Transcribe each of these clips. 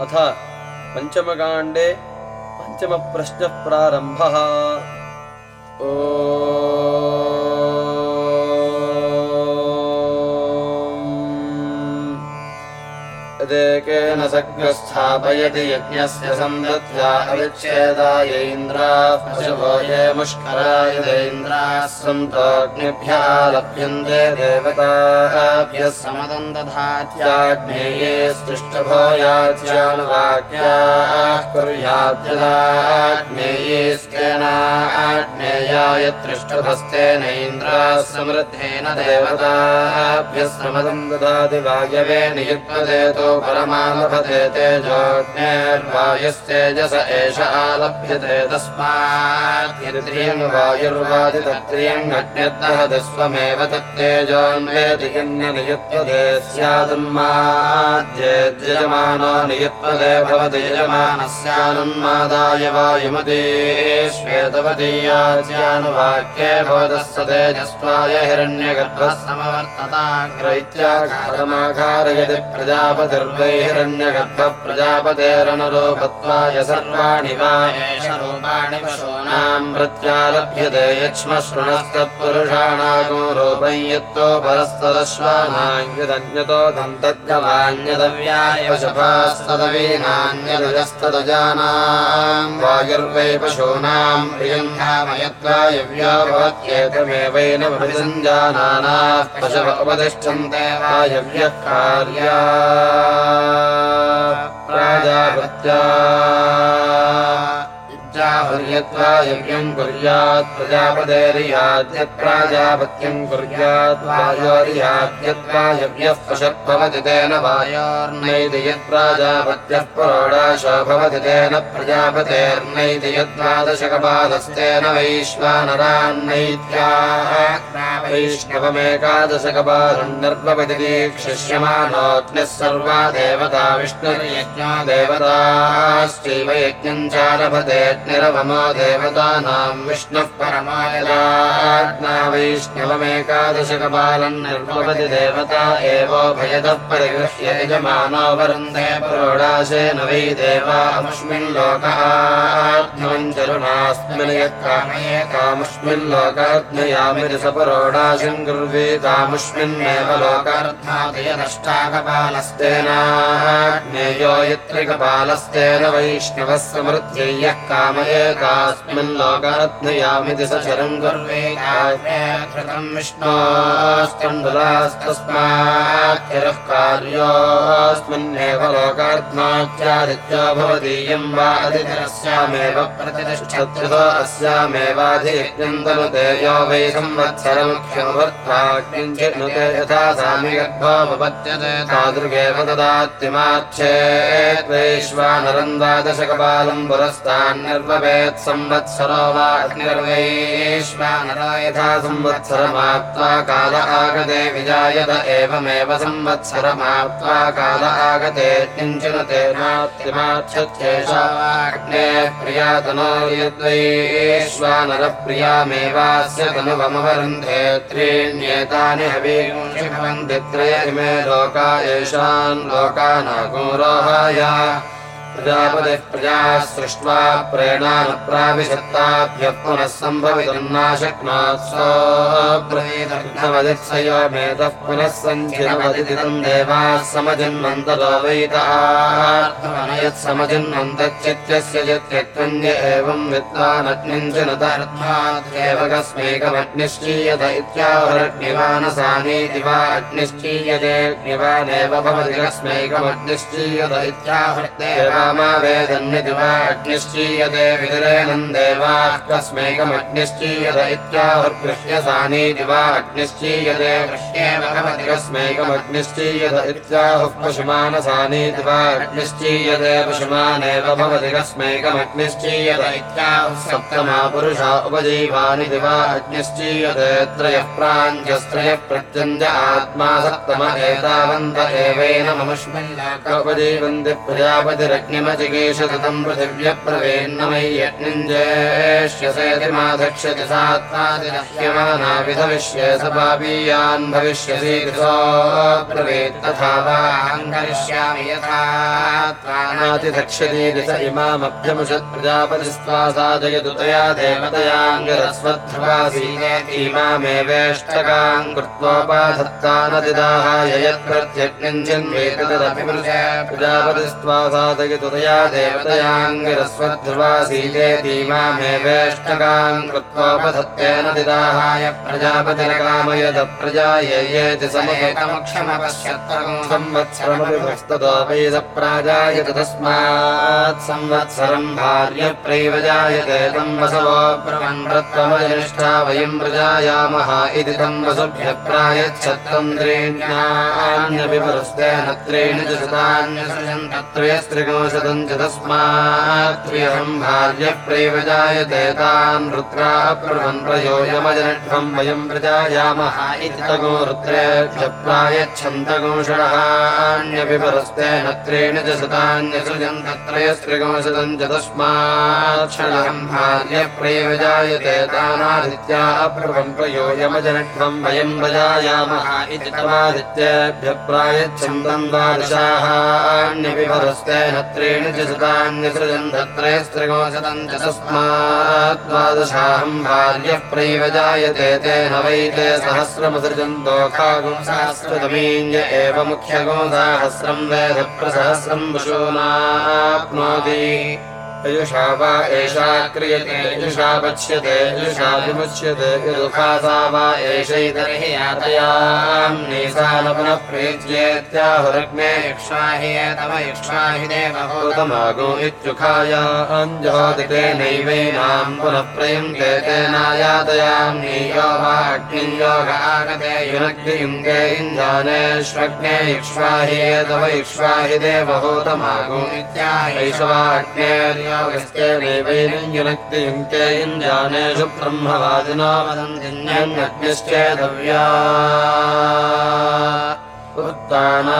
अथ पञ्चमकाण्डे पञ्चमप्रश्नः प्रारम्भः ओ यदेकेन सग्रस्थापयति यज्ञस्य सन्दत्या अविच्छेदाय इन्द्राः पशवो ये मुष्कराय देन्द्राः सन्तोऽग्निभ्यः लभ्यन्ते देवताभ्यः समदम् दधात्याग्नेये स्तुष्टभोयाच्यानुवाक्याः कुर्याद्यदाग्नेयेस्तेनाग्नेयाय तृष्टभस्तेन इन्द्राः समृद्धेन देवताभ्यः समदम् ददाति वायवे नियुक्तदेतो परमालभते तेजोग्नेर्वायुस्तेजस एष आलभ्यते तस्मात्। वायुर्वादि तत्रियम् अग्निर्दहति स्वमेव तत्तेजोन्वेति किन्यनियुत्पदे स्यादुन्माद्येद्यजमानो नियुत्पदे भवति यजमानस्यानुन्मादाय वायुमती श्वेतवतीयाच्यानुवाक्ये भवतः स तेजस्वाय समवर्तताग्रैत्याकारमाकारयति प्रजापतिर्वै हिरण्यगर्भः प्रजापतेरनुरूपत्वाय सर्वाणि वा एष रूपाणि पशूनाम् प्रत्यालभ्यते यक्ष्मशृणस्तत्पुरुषाणागो रूपं यत्तो परस्तदश्वानान्यदन्यतो दन्तद्गवान्यदव्याय वशपास्तदवीनान्यदजस्तदजानाम् वायुर्वै पशूनाम् प्रियम् धामयद्वायव्यो भवत्येतमेवैन प्रतिसञ्जानानाः पशव उपतिष्ठन्ते वायव्यः कार्या प्राजापत्या जाहुर्यत्वा यज्ञम् कुर्यात् प्रजापतेरियाद्यत्प्राजापत्यम् कुर्यात् वायोरियाद्यत्वा यव्यः पशः भवति तेन वायोर्नैति यत्प्राजापत्यः परोडाशो भवति तेन प्रजापतेर्नैति यद्वादशकपादस्तेन वैश्वानरान्नैत्याः सर्वा देवता विष्णुर्यज्ञो देवताश्चैव यज्ञम् चारभतेऽग्निरवमो देवतानाम् विष्णुः परमायदाज्ञा वैष्णवमेकादशकपालम् निर्वपति देवता यजमानो वरुन्धे प्रोडाशेन वै देवामुष्मिन् लोकाज्ञम् चरुणास्मिन् यत्कामये कामुष्मिन् लोकाज्ञयामिति स परोडाशिम् कुर्वीतामुष्मिन्नेव लोकार्थादयदष्टाकपालस्तेनाज्ञेयो यत्रिकपालस्तेन वैष्णवः समृद्ध्यै यः कामये कास्मिन् लोकार्थयामिति स चरम् कुर्वीताम् विष्णोस्तण्डुलास्तस्माच्चरः कार्योऽस्मिन्नेव लोकार्थमाच्चादित्यो भवदीयम् वा अधिधरस्यामेव प्रतिष्ठत्रितो अस्यामेवाधियज्ञम् तनुते यो वै नुते यथा सामिगर्भोपपद्यते तादृगेव ददात्यमाच्छेत् वैश्वानरम् द्वादशकपालम् पुरस्तान्निर्वपेत् संवत्सरो वा अग्निर्वैश्वानरो यथा संवत्सरमाप्त्वा काल आगते विजायत एवमेव संवत्सरमाप्त्वा काल आगते किञ्चिनुतेनात्यमाच्छत्येषाग्ने प्रियातनो यद्वैश्वानरप्रियामेवास्य त्रय इमे लोका येषान् लोकानागोरोहाय प्रजापतिः प्रजाः सृष्ट्वा प्रेणानुप्राविशत्ताभ्यः पुनः सम्भवितुम् नाशक्नोत् सोऽप्रवीतमेतः पुनः वैतार्थमनयत्समजिन्वन्तच्चित्यस्य चित्यत्वन्य एवम् विद्वानग्निम् च नतार्थादेव कस्मैकमग्निश्चीयत अग्निश्चीयतेऽग्निवानेव भवति कस्मैकमग्निश्चीयत इत्याहुर्देवा वेदन्यति वा अग्निश्चीयते विदिरेणम् देवाः कस्मैकमग्निश्चीयत इत्याहुर्गृह्यसानीति वा अग्निश्चीयते गृह्येव कस्मैकमग्निश्चीयत इत्याहुः पशुमानेव भवति कस्मैकमग्निश्चीयत इत्याहुः त्रयः प्राञ्जस्त्रयः आत्मा सप्तम एतावन्त एवैन ममुष्मिल्लोक उपजीवन्ति प्रजापतिरग्नि यज्ञमचिकेशतम् पृथिव्यप्रवेन्नमय्यज्ञञ्जेष्यसेति माधक्ष्यति सात्मादिनह्यमानाविधविष्ये स पापीयान् भविष्यसि ब्रवीत् तथा वा अङ्करिष्यामि यथा त्वानातिधक्ष्यति स इमामभ्यमुषत् प्रजापतिस्त्वा साधयतु तया प्रजापतिस्त्वा साधयतु तया देवतयाङ्गरस्वध्रुवासीतेतीमामेवेष्टकाम् कृत्वोपधत्तेन दिदाहाय प्रजापतिरकामयद प्रजायेति संवत्सरमपि भस्ततो वेदप्राजायत तस्मात् संवत्सरम् भार्यप्रैव जायते तम् वसवो ब्रवन्व्रत्वमजनिष्ठा वयम् प्रजायामः इति तम् वसुभ्यः प्रायच्छत्तम् त्रीण्यान्यपि पुरस्तेन त्रीणि च शतान्यसृजन्तत्रयस्त्रिगोशतम् च तस्मात् त्रियहम् भार्यप्रैव जायते तान् रुद्रा ब्रवन् प्रयोजमजनिष्ठम् वयम् प्रजायामः इति तगो रुद्रेभ्यः प्रायच्छन्तगोषणः अन्यपि परस्तेन त्रीणि च शतान्यसृजन्तत्रयस्त्रिगोशतम् च तस्माक्षणम् भार्यप्रैव जायते तानादित्या अप्रभम् प्रयोजमजनत्वम् वयम् प्रजायामः इति तमादित्येभ्यः प्रायच्छन्दम् द्वादशाः अन्यपि परस्तेन त्रीणि च शतान्यसृजन्तत्रयस्त्रिगोशतम् च तस्मात् द्वादशाहम् भार्यः प्रैव जायते तेन वै ते सहस्रमसृजन्तो खागुं सहस्रतमीञ्ज एव मुख्यगो सहस्रम् वेद प्रसहस्रम् पशूनाप्नोति यजुषा वा एषा क्रियते यजुषा पच्यते यजुषा विमुच्यते यदुखासा वा एषैतर्हि यातयाम्नि सा न पुनः प्रीज्येत्याहुरग्ने यक्ष्वाहि तव यक्ष्वाहि देवभूतमागो इत्युखायाञ्जहोति तेनैवैनाम् पुनः प्रयुङ्क्ते तेनायातयाम्नि यो वा अग्नियोग आगते युनग्नियुङ्गे इञ्जानेष्वग्ने यक्ष्वाहि तव यक्ष्वाहि देवभूतमागो इत्याहैष वा अग्नेर्य योगस्तेनैवैनञ्जुनक्ति युङ्क्ते इञ्जानेषु ब्रह्मवादिनो वदन्तिन्यग्निश्चेदव्या उत्ताना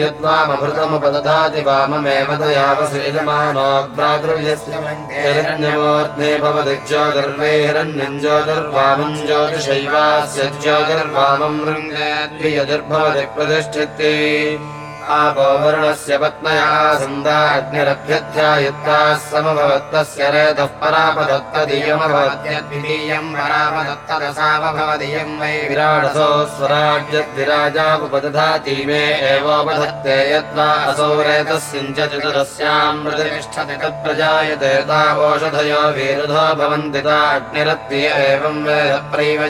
यद्वामभृतमुपदधाति वाममेव तया वसेजमानो भ्रातृव्यस्य हिरण्यमूर्ध्ने भवति ज्योतिर्वे हिरण्यम् ज्योतिर्वामम् ज्योतिषैवास्य ज्योतिर्वामम् वृङ्गयद्भियतिर्भवति प्रतिष्ठिते आपोवरुणस्य पत्नया सन्दाग्निरभ्यध्यायुक्ताः समभवत्तस्य रेतः परापदत्तदीयमभवत्यद्वितीयम् परापदत्तदसामभवदीयम् वै विराडसो स्वराज्यद्विराजापुपदधाति मे एवोपधत्ते यद्वा असौ रेतस्सिञ्चतुरस्याम् प्रतिष्ठति तत्प्रजायते तावोषधयो वीरुधो भवन्ति ताग्निरत्य वेदप्रैव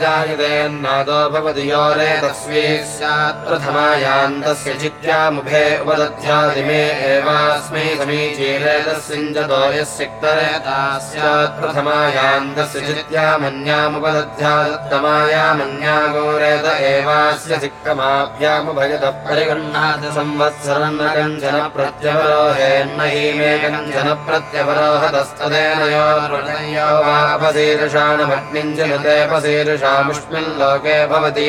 भवति यो रेतस्वी स्यात् प्रथमायान्तस्य चित्यामु चित्यामुभे उपदध्यादिमे एवास्मै समीचीरेतस्सिञ्जतो यस्सिक्तरेता स्यात् प्रथमायान्तस्य चित्यामन्यामुपदध्यादत्तमायामन्या गोरेत एवास्य सिक्कमाभ्यामुभयतः परिगृह्णाति संवत्सरम् न कञ्चन प्रत्यवरोहेन्न हीमे कञ्चन प्रत्यवरोहतस्तदेन यो वापशीर्षाणभग्निम् चिनुतेऽपशीर्षामुष्मिन् लोके भवति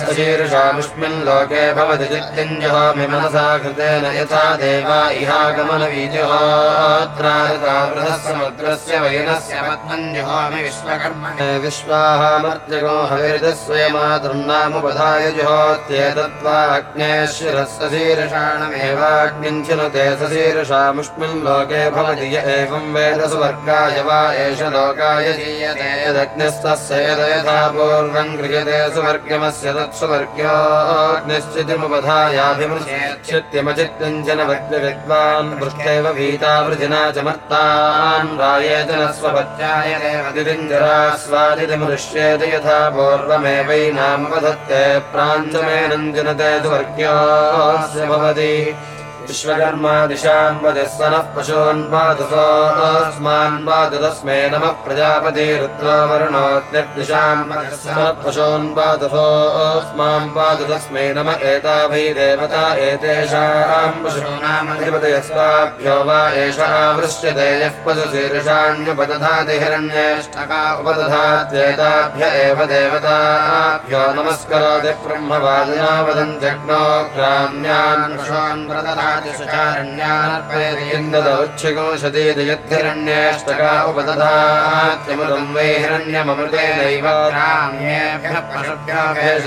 सशीर्षामुष्मिन् लोके भवति चित्तिञ्जहोमि मनसा कृतेन यथा देवा इहागमनवीजहोत्रारतावृतसमुद्रस्य वैनस्य पद्मञ्जहोमि विश्वकर्मणे। विश्वाहामर्त्यगो हविर्दस्वयमातृन्नामुपधाय जुहोत्येतत्त्वा अग्नेश्वरस्यशीर्षाणमेवाग्निञ्चिनुते सशीर्षामुष्मिन् लोके भवति य एवं वेद सुवर्गाय वा एष लोकाय जीयते यदग्निस्तस्य यद यथा पूर्वम् क्रियते सुवर्गमस्य तत्सुवर्ग्योऽग्निश्चितिमुप उपधायाभिमृत्यमचित्यञ्जन भक्तिविद्वान् पृष्ठैव भीता वृजिना च मर्तान् रायेतन स्वपत्यायतिरिञ्जरास्वादितिमृष्येति यथा पूर्वमेवैनामुपधत्ते प्राञ्चमेनञ्जनते दुवर्ग्योऽस्य भवति विश्वकर्मादिशाम् वदः सनः पशून्पादसोऽस्मान् पादु तस्मै नमः प्रजापति रुद्रावरुणोऽग्निर्दिशाम् सनः पशून्पादसोऽस्मान् पादु तस्मै नम एता वै देवता एतेषाम् पशूनामधिपतयस्ताभ्यो वा एष आवृश्यते यः पशुशीर्षाण्युपदधाति हिरण्येष्टका उपदधात्येताभ्य एव देवताभ्यो नमस्करोति ब्रह्मवादिना वदन् जग्नो ग्राम्यान् पशून् प्रदधा उच्छिकोषतीयद्धिरण्येष्टका उपदधात्यमृतम् वै हिरण्यमृतेनैव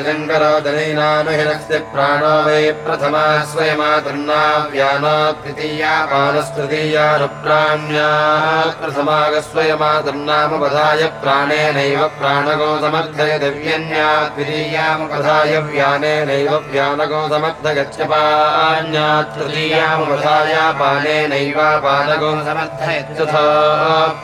शङ्करोदनैनानुहिरस्ति प्राणो वै प्रथमा स्वयमातुर्नाव्यानो द्वितीया पानस्तृतीयानुप्राण्या प्राणेनैव प्राणगो समर्थय दिव्यन्या व्यानेनैव व्यानगो तृतीयामुषाया पानेनैवा पादगो समर्थयत्युथो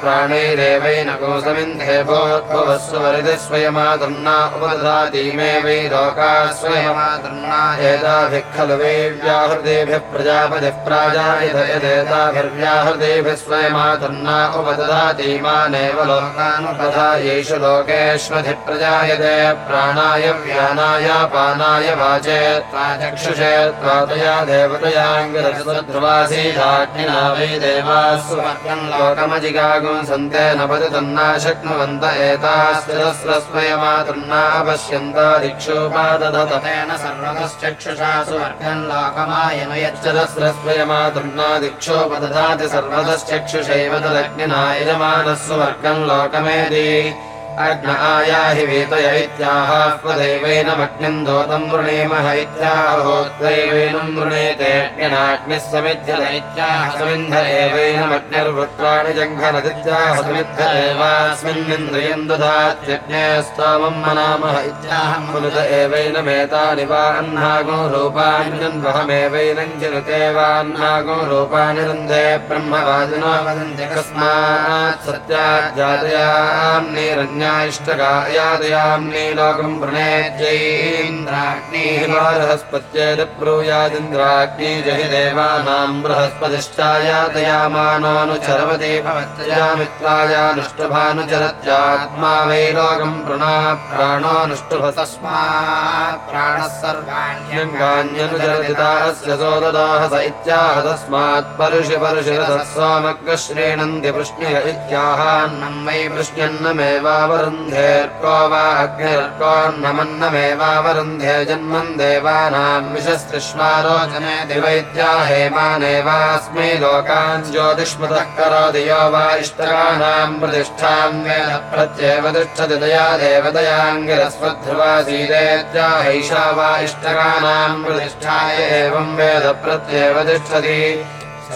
प्राणैरेवैनगो समिन्धे भोद्भुवः सुवरिति स्वयमातृन्ना उपदधाति मे वै लोका स्वयमातृन्ना एताभिः खलु वै व्याहृतेभिः प्रजापतिः प्राजायतेताभिर्व्याहृतेभिः स्वयमातृन्ना उपदधातीमानेव लोकानुपधायेषु लोकेष्वधिः प्रजायते। प्राणाय व्यानाय पानाय वाचे त्वा चक्षुषे त्वा तया देवतया देवतयाङ्गरध्रुवासीधाग्निना वै देवास्वर्गम् लोकमजिगागुम् सन्ते न पतितन्ना शक्नुवन्त एतास्तिरस्रस्वयमातुर्ना पश्यन्त दिक्षोपादधतेन सर्वतश्चक्षुषा सुवर्गम् लोकमायनु यच्चरस्रस्वयमातुर्ना दिक्षोपदधाति सर्वतश्चक्षुषैव तदग्निना यजमानः सुवर्गम् लोकमेति अग्न आयाहि वेतय वृणेमः इत्याह एवैनमग्निर्वृत्राणि जङ्घनदित्याह समिद्ध एवास्मिन्निन्द्रियम् दधात्यज्ञस्तमम् मनामः इत्याहम् मुनुत एवैनमेतानि वा वाह्नागो रूपाणि रन्धे ब्रह्मवादिनो वदन्ति कस्मात् निरन्य इष्टगायादयाम्नि लोकम् प्रणेत्यैन्द्राग्निः ब्रूयादिन्द्राग्नि जहि देवानाम् बृहस्पतिश्चायातयामानोऽनुचरवति भवत्यया मित्रायानुष्टभानुचरत्यात्मा वै लोकम् प्रणा प्राणोऽनुष्टुभ तस्मात् प्राणः सर्वाण्यङ्गान्यनुचरतिता अस्य सोददाहस इत्याह तस्मात् परुषि परुषिरसः सोमग्रश्रेणन्ति वृष्ण्य इत्याहान्नम् वै वृष्ण्यन्नमेवावरुन्धेर्को वा अग्निर्कोन्नमन्नमेवावरुन्धे जन्मन् देवानाम् विशस्तिष्मारोचने दिवैद्या हेमानेवास्मै लोकान् ज्योतिष्मतः करोति यो वा इष्टकानाम् प्रतिष्ठाम् वेद प्रत्येव तिष्ठति दया देवदयाङ्गिरस्वध्रुवासीदेत्या हैषा वा इष्टकानाम् प्रतिष्ठाय एवम् वेद प्रत्येव तिष्ठति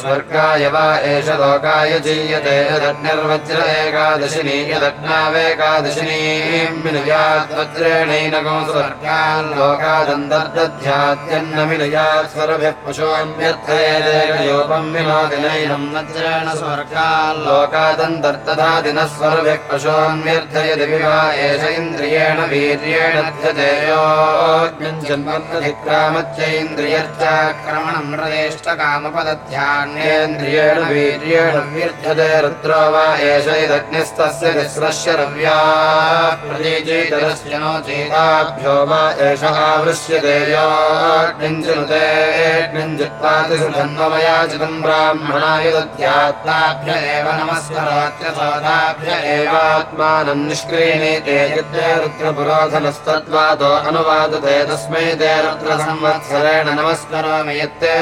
स्वर्गाय वा एष लोकाय जीयते यदग्निर्वज्र एकादशिनी यदग्नावेकादशिनीम् विनुयात् वज्रेणैनगो स्वर्गान् लोकादन्तर्दध्यात्यन्न विनुयात् स्वरभिः पशोऽन्यर्थयेदेकयोपम् विनोदिनैनम् वज्रेण स्वर्गान् लोकादन्तर्दधादिनः स्वरभिः पशोऽन्यर्थयति विवा एष इन्द्रियेण वीर्येण ध्यतेयोऽग्निञ्जन्मन्नधिक्रामत्यैन्द्रियर्चाक्रमणम् हृदेष्टकामपदध्यान्येन्द्रियेण वीर्येण वा एष रव्या नो चेताभ्यो वा एष चितम् ब्राह्मणाय एव एवात्मानम् निष्क्रीणीते रुद्रपुरोधनस्तद्वादो अनुवादते तस्मै ते रुद्रसंवत्सरेण नमस्करोमि यत्ते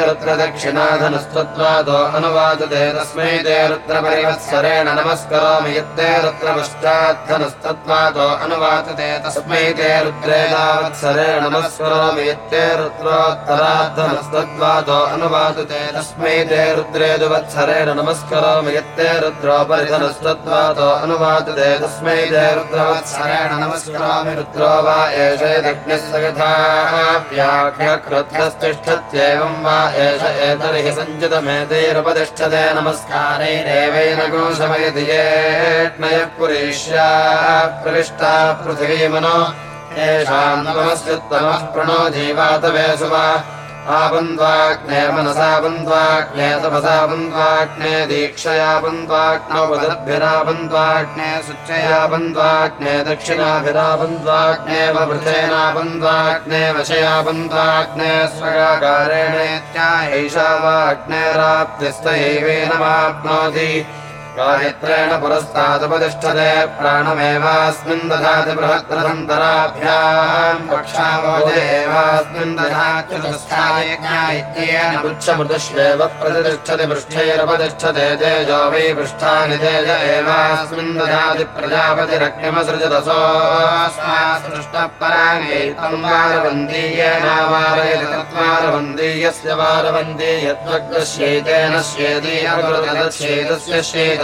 नमस्तत्वातो अनुवादते तस्मै ते रुद्रपरिवत्सरेण नमस्करोमि यत्ते रुद्रपश्चाद्धनस्तत्वातो अनुवादते तस्मै ते रुद्रेदावत्सरेण नमस्करोमि यत्ते रुद्रोत्तराद्धनस्तत्वातो अनुवादते तस्मै ते रुद्रेदुवत्सरेण नमस्करोमि यत्ते रुद्रोपरिधनस्तत्वातो अनुवादते तस्मै ते रुद्रवत्सरेण नमस्करोमि रुद्रो वा व्याख्यकृत्यस्तिष्ठत्येवं वा एष एतर्हि सञ्चितमेतैरुपतिष्ठते नमस्कारैरेवेन गोशमयति येष्णयः पुरीष्या प्रविष्टा पृथिवीमनो येषाम् नमस्युत्तमः प्रणो जीवातवे सुवा आबन्ध्वाग्ने मनसा बन्ध्वाग्ने तपसा बन्ध्वाग्ने दीक्षया बन्ध्वाग्नोपदद्भिराबन्ध्वाग्ने सुच्चया बन्ध्वाग्ने दक्षिणाभिराबन्ध्वाग्ने वृथेना बन्ध्वाग्ने वशया बन्ध्वाग्ने स्वगाकारेणेत्याहैषा वाग्नेराप्तिस्तयैवेनमाप्नोति गायत्रेण पुरस्तादुपतिष्ठते प्राणमेवास्मिन् दधाति पक्षावोदेवास्मिन् दधात्युतस्थायज्ञायज्ञेन पुच्छमृतश्वेव प्रतिष्ठति पृष्ठैरुपतिष्ठते तेजो वै पृष्ठानि तेज एवास्मिन् दधाति प्रजापतिरक्ष्यमसृजतसोऽस्मात्सृष्टपराङ्गैतम् वारवन्दीयेनावारयति तत्वारवन्दीयस्य वारवन्दीयत्वग्रश्येतेन श्येति अकृतदच्छेदस्य श्येत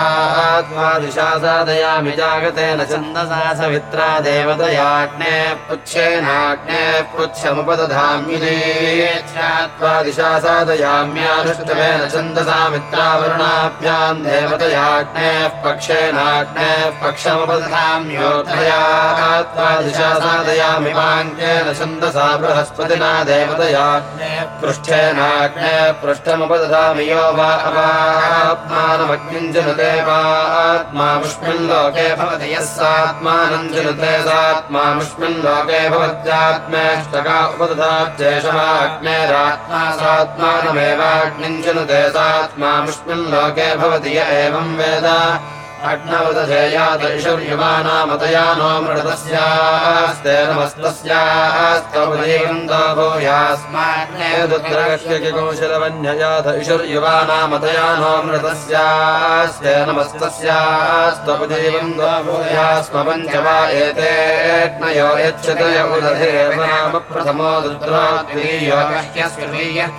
आत्मादिशा साधयामि जागतेन छन्दसा सवित्रा देवतयाग्ने पुच्छेनाग्ने पुच्छमुपदधाम्युदेत्यात्मादिशा साधयाम्यानुष्टवेन छन्दसा मित्रावरुणाभ्याम् देवतयाग्ने पक्षेनाग्ने पक्षमुपदधाम्योद्धया आत्मादिशा साधयामि वाङ्क्येन छन्दसा बृहस्पतिना देवतयाग्ने पृष्ठेनाग्ने पृष्ठमुपदधामि यो वा अवात्मानमग्निञ्जनुते देवात्मामुष्मिन् लोके भवति यः सात्मानम् जनुते सात्मामुष्मिन् लोके भवत्यात्मेष्टका उपदधात्येषवाग्नेरात्मा सात्मानमेवाग्निम् जनुते सात्मामुष्मिन् लोके भवति य एवम् वेद अग्नवदधेयात ईशुर्युवानामतया नो मृडतस्यास्ते नमस्तस्यास्तवदीवन्तो भूयास्माग्ने दुद्रगक्ष्यकिकौशलवन्ययात ईशुर्युवानामतया नो मृडतस्यास्ते नमस्तस्यास्त्वपदीवन्तो भूयास्मपञ्च वा एतेऽग्नयो यच्छतय उदधेवनामप्रथमो दुद्राद्वीयो कह्यस्तृतीयः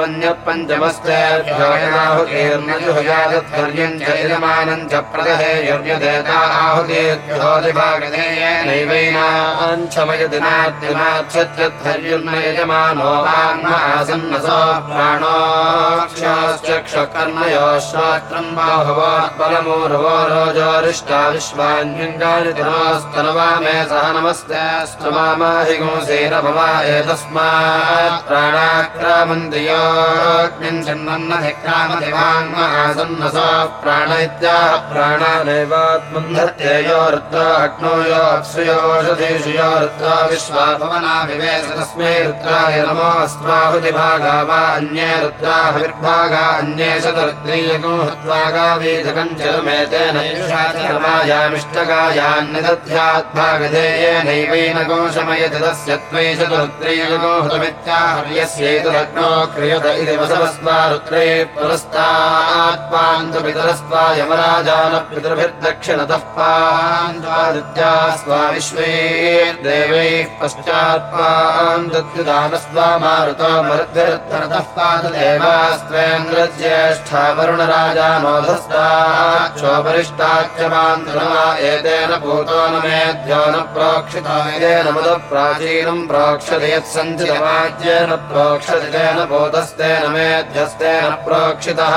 वन्यः पञ्चमस्तेभ्यो याहुकीर्णजुहयादध्वर्यम् च यजमानम् च प्रदहेयुर्यदेता आहुतेत्योदिभागधेयेनैवैनाञ्छमयदिनाद्यनाच्छत्यद्धर्युर्न यजमानो रोजोरिष्टा मे सह नमस्ते स्तुमामाहिगुंसेरभवा एतस्मात् प्राणाक्रामन्ति योऽग्निम् छिन्नन्न धिक्रामधिवाङ्महासन्नसो इत्याह प्राणानेवात्मन्धत्ययो रुद्रा अग्नो यो अप्सुयोषधीषु यो रुद्रा विश्वा भवना विवेश तस्मै रुद्राय नमो अस्त्वाहुतिभागा वा अन्ये रुद्राहविर्भागा अन्ये शतरुद्रीयगो हत्वा गावीधकञ्चलमेतेन युषाचरमायामिष्टगायान्निदध्याद्भागधेयेनैवैन गोशमयति तस्य त्वै शतरुद्रीयगो हतमित्याहर्यस्यैतदग्नो क्रियत इति वसवस्वा रुद्रे पुरस्तात्पान्तु पितरस्त्वा यमराजानपितृभिर्दक्षिणतः पान्त्वादित्या स्वा विश्वे देवैः पश्चात्पान् दत्युदानस्वा मारुतो मरुद्भिरुत्तरतः पाददेवास्त्वेन्द्रज्येष्ठा मान्तुनवा एतेन भूतो न न प्रोक्षितो एतेन मुद प्राचीनम् प्रोक्षति यत्सञ्चितवाज्येन प्रोक्षति तेन भूतस्तेन मेध्यस्तेन प्रोक्षितः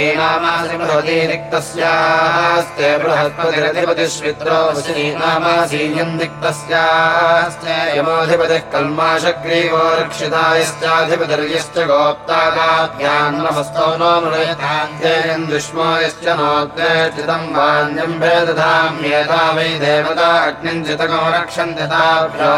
पृथिवीनामासि बृहती रिक्तस्यास्ते बृहस्पतिरधिपतिश्वित्रो वशिनीनामासीयम् रिक्तस्यास्ते यमोऽधिपतिः कल्माशग्रीवो रक्षितायश्चाधिपतिर्यश्च गोप्ताकाभ्याम् नमस्तो नो मृयतान्त्येयम् दुष्मो यश्च नोद्वेष्टितम् वान्यम् भेदधाम्येता वै देवता अग्निम् चितको रक्षन्ति ताभ्यो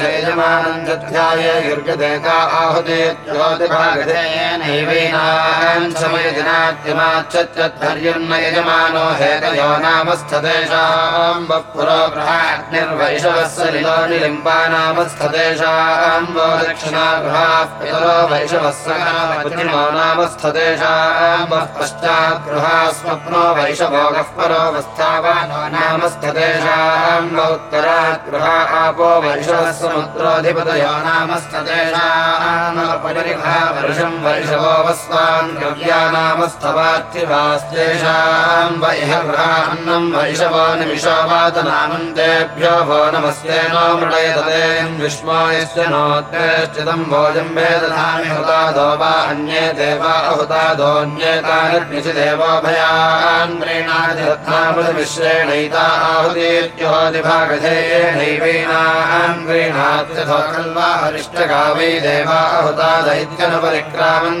जयजमानम् दध्याय युर्गदेका आहुते ज्योतिभागधेयेनैवै आहुतेत्योतिभागधेयेनैवैनाम् समयदिनाद्यमाच्चत्यध्वर्यन्न यजमानो हेतयो नामस्थतेषाम् वपुरो गृहाग्निर्वैषवः सलिलो निलिम्बा नामस्थतेषाम् वो दक्षिणा गृहाः पितरो वैषवः सकामो नामस्थतेषाम् वः पश्चात् गृहा स्वप्नो वैषभोगः परोवस्थावानो नामस्थतेषाम् व उत्तरात् गृहा आपो वैषवः समुद्रोऽधिपतयो नामस्थतेषाम् वर्षम् वैषवो वस्वान् गव्या नामस्थवार्थिवास्तेषाम् वैह गृहान्नम् वैषवो निमिषो वातनामन्तेभ्यो भो नमस्ते नो मृडयतते विष्मायश्च नोत्तेश्चितम् भोजम् वेदधामि हुतादो वा अन्ये देवा अहुतादोऽन्येतानिर्निशि देवोभयान् प्रीणाति रत्नामृतमिश्रेणैता आहुतीत्योदिभागधेयेनैवैनान् प्रीणात्यथो कल्वा हरिष्टगा वै देवा अहुता दैत्यनुपरिक्रामम्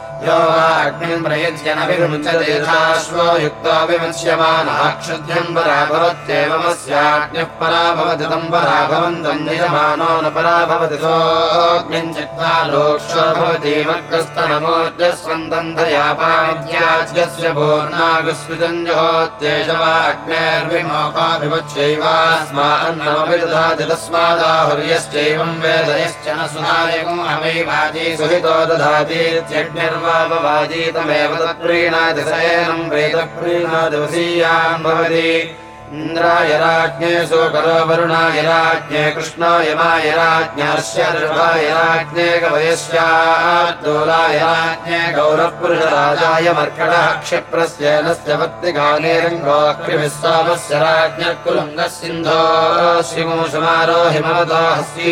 यो वा अग्निम् प्रयुज्य न क्षुद्यम् परा भवति तम् परा भवन्तम् न परा भवति सोऽग्निम् चित्वा लोक्षो भवतीमग्रस्तनमोर्जस्वन्दन्धयापाद्याज्यस्य पूर्णागस्मितम् जुहोत्येष वा अग्नेर्विमोकाभिवच्चैवास्मान्नमपि ददाति तस्मादाहुर्यश्चैवम् वेदयश्च न सुनायकम् अवैवाजी सुहितो दधातीत्यग्निर्वा इन्द्राय राज्ञे सोकरो वरुणाय राज्ञे कृष्णाय माय राज्ञर्ष्य दृढाय राज्ञे गवयस्याद्दोलाय राज्ञे गौरवपुरुषराजाय मर्कटः क्षिप्रस्य नस्य भक्तिगानेरङ्गोऽक्रिभिः सामस्य राज्ञः सिन्धो हस्ति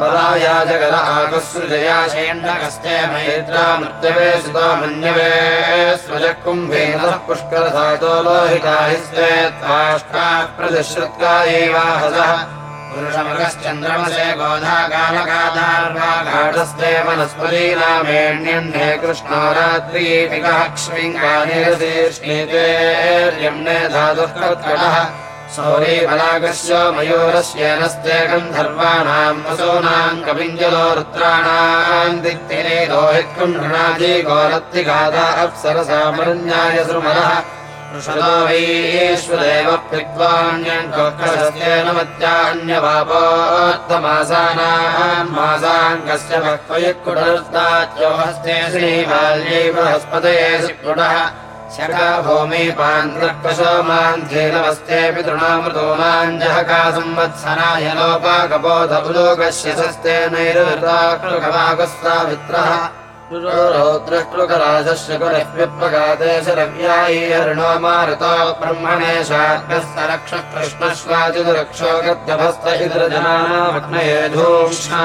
पराया जगद आकुसृजया शेण्डकस्ते मैत्रा मृत्यवे सुतो मन्यवे स्वजकुम्भेनः पुष्करधातो लोहिताहिस्ते त्वाष्टाः प्रतिश्रुत्कायैवाहसः पुरुषमृगश्चन्द्रमसे गोधागानकाधार्वाघाटस्ते वनस्पतीनामेण्यह्ने कृष्णो रात्रीपिकः क्ष्मीङ्गानिरतीर्ष्णीतेर्यम्ने धातुः कर्कटः सौरीबलागस्य मयूरस्येनस्ते गन्धर्वाणाम् वसूनाम् कपिञ्जलो रुद्राणाम् दिक्तिरे दोहित्कुण्डनाजी गोरत्तिगादा अप्सरसामरण्याय सृमरः ऋषदो वैश्वदेव प्रिक्त्वान्यङ्कोक्कशस्तेन मत्यान्यवापोत्तमासानाम् मासाङ्कस्य भक्त्वयः कुटरुस्तात्यो हस्ते श्रीबाल्यै बृहस्पतये सिक्कुटः शका भूमिपान्त्रक्वशोमान्धेनवस्तेऽपि तृणामृतोमाञ्जहका संवत्सराय लोपाकपोध उलोकस्य सस्तेनैरुताकृकवागस्तावित्रः रौद्रष्टुकराजस्य कुलः विप्रगाते शरव्यायीहरणो मारुतो ब्रह्मणे शार्गस्तरक्षः कृष्णश्वाचिदुरक्षो गत्यभस्त इन्द्रजनानामग्नये धूम्ष्णा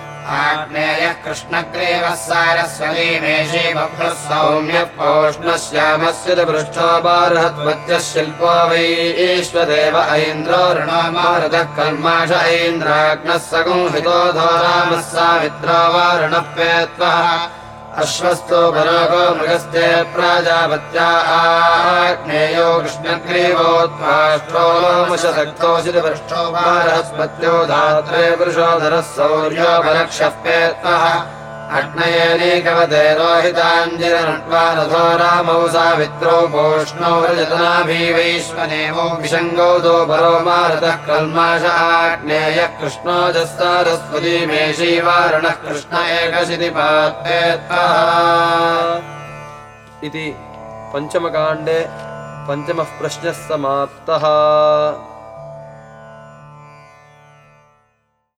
आग्नेयः कृष्णग्रीवः सारस्वती सौम्यः पौष्णश्यामस्य पृष्ठो बारहत्वत्यः शिल्पो वै ईश्वदेव ऐन्द्रो ऋणमारुतः कल्माष ऐन्द्राग्नः सगुंहितो धोरामः सामित्रो वारुणः पेत्वः अश्वस्तो परागो मृगस्ते प्राजापत्या आग्नेयो कृष्णग्रीवोत्वाष्ट्रोमुशक्तोषितपृष्ठो भारस्पत्यो धात्रे पुरुषोधरः सौर्यो परक्षः पेत्वः अग्नयेनीकवते रोहिताञ्जिरनट्वा रथो रामौ सावित्रौ पोष्णौ व्रजतनाभीवैश्वनेमो विषङ्गौ दो परो मारतः कल्माष आग्नेयः कृष्णो जस्तारस्वती मेषी वारुणः कृष्ण एकशितिपात्तेत्वः इति पञ्चमकाण्डे पञ्चमः प्रश्नः समाप्तः